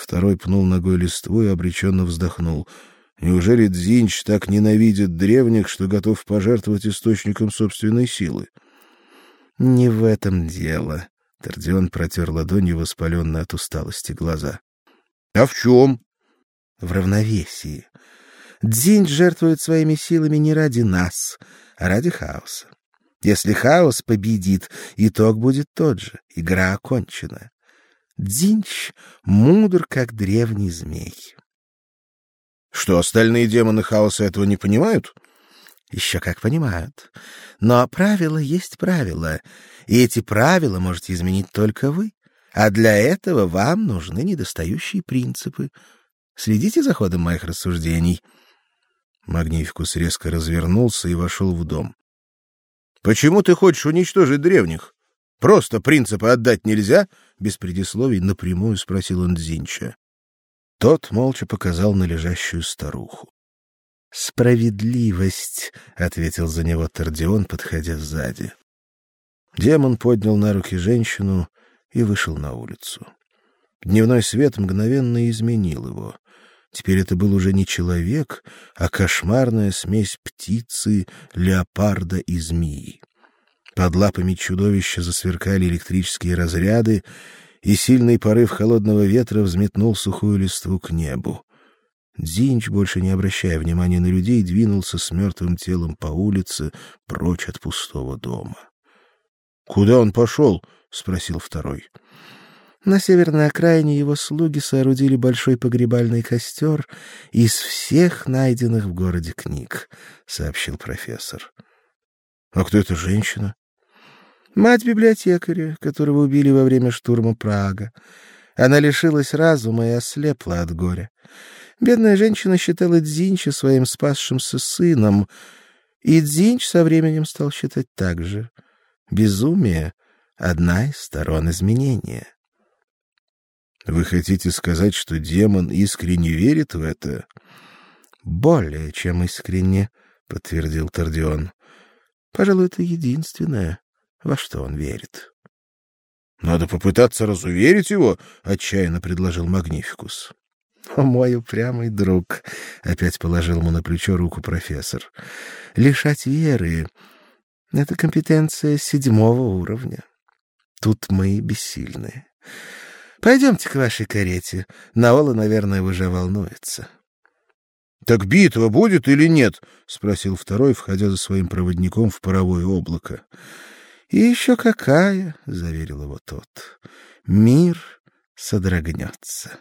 Второй пнул ногой листву и обреченно вздохнул. Неужели Дзинч так ненавидит древних, что готов пожертвовать источником собственной силы? Не в этом дело. Тардион протер ладонью воспаленные от усталости глаза. А в чем? В равновесии. Дзинь жертвует своими силами не ради нас, а ради хаоса. Если хаос победит, итог будет тот же. Игра окончена. Дзинч мудр, как древний змей. Что, остальные демоны хаоса этого не понимают? Еще как понимают. Но правило есть правило, и эти правила можете изменить только вы. А для этого вам нужны недостающие принципы. Следите за ходом моих рассуждений. Магнификус резко развернулся и вошел в дом. Почему ты хочешь уничтожить древних? Просто принципы отдать нельзя? Без предисловий напрямую спросил он Дзинча. Тот молча показал на лежащую старуху. Справедливость, ответил за него Тардион, подходя сзади. Демон поднял на руки женщину и вышел на улицу. Дневной свет мгновенно изменил его. Теперь это был уже не человек, а кошмарная смесь птицы, леопарда и змеи. Под лапами чудовища засверкали электрические разряды, и сильный порыв холодного ветра взметнул сухую листву к небу. Дзинч, больше не обращая внимания на людей, двинулся с мертвым телом по улице прочь от пустого дома. Куда он пошел? — спросил второй. На северной окраине его слуги соорудили большой погребальный костер из всех найденных в городе книг, сообщил профессор. А кто эта женщина? Мать библиотекаря, которого убили во время штурма Прага. Она лишилась разума и ослепла от горя. Бедная женщина считала Дзинча своим спасшимся сыном, и Дзинч со временем стал считать так же. Безумие — одна из сторон изменения. Вы хотите сказать, что демон искренне верит в это? Более чем искренне, подтвердил Тардион. Пожалуй, это единственное, во что он верит. Надо попытаться разуверить его, отчаянно предложил Магнификус. О, мой упрямый друг, опять положил ему на плечо руку профессор. Лишать веры это компетенция седьмого уровня. Тут мы бессильны. Пойдемте к вашей карете. Наола, наверное, уже волнуется. Так битва будет или нет? спросил второй, входя за своим проводником в паровое облако. И еще какая, заверил его тот. Мир содрогнется.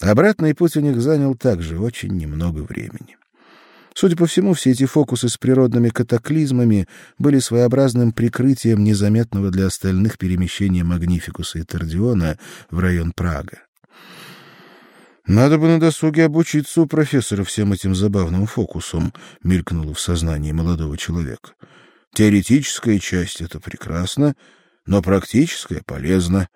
Обратный путь у них занял также очень немного времени. Судя по всему, все эти фокусы с природными катаклизмами были своеобразным прикрытием незаметного для остальных перемещения Магнификуса и Тардиона в район Прага. Надо бы на досуге обучиться у профессора всем этим забавным фокусам, мелькнуло в сознании молодого человека. Теоретическая часть это прекрасно, но практическая полезна.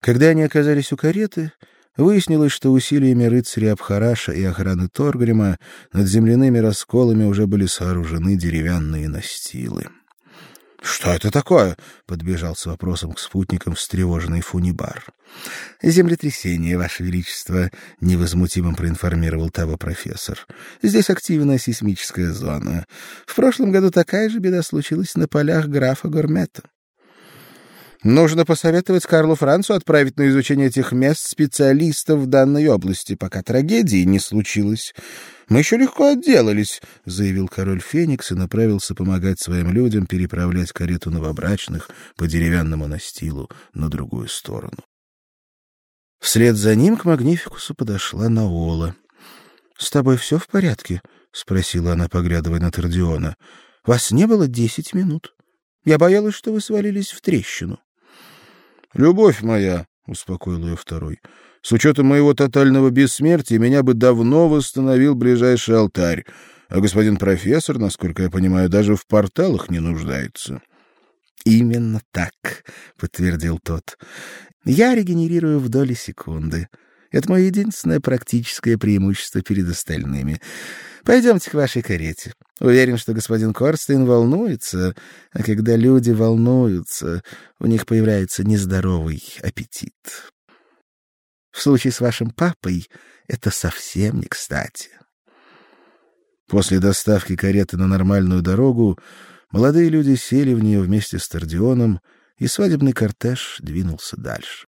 Когда они оказались у кареты, Выяснилось, что усилиями рыцаря Абхараша и охраны Торгрима над земляными расколами уже были сооружены деревянные настилы. Что это такое? подбежал с вопросом к спутникам встревоженный Фунибар. Землетрясение, ваше величество, невозмутимо проинформировал того профессор. Здесь активная сейсмическая зона. В прошлом году такая же беда случилась на полях графа Гормета. Нужно посоветовать Карлу Францу отправить на изучение этих мест специалистов в данной области, пока трагедии не случилось. Мы еще легко отделались, заявил король Феникс и направился помогать своим людям переправлять карету новобрачных по деревянному настилу на другую сторону. Вслед за ним к Магнификусу подошла Наола. С тобой все в порядке? спросила она, поглядывая на Тардиона. Вас не было десять минут. Я боялась, что вы свалились в трещину. Любовь моя, успокоил ее второй. С учетом моего тотального бессмертия меня бы давно восстановил ближайший алтарь, а господин профессор, насколько я понимаю, даже в порталах не нуждается. Именно так, подтвердил тот. Я регенерирую в доли секунды. Это мое единственное практическое преимущество перед остальными. Пойдемте к вашей карете. Уверен, что господин Корстейн волнуется, а когда люди волнуются, у них появляется нездоровый аппетит. В случае с вашим папой это совсем не кстати. После доставки кареты на нормальную дорогу молодые люди сели в нее вместе с Тардионом, и свадебный кортеж двинулся дальше.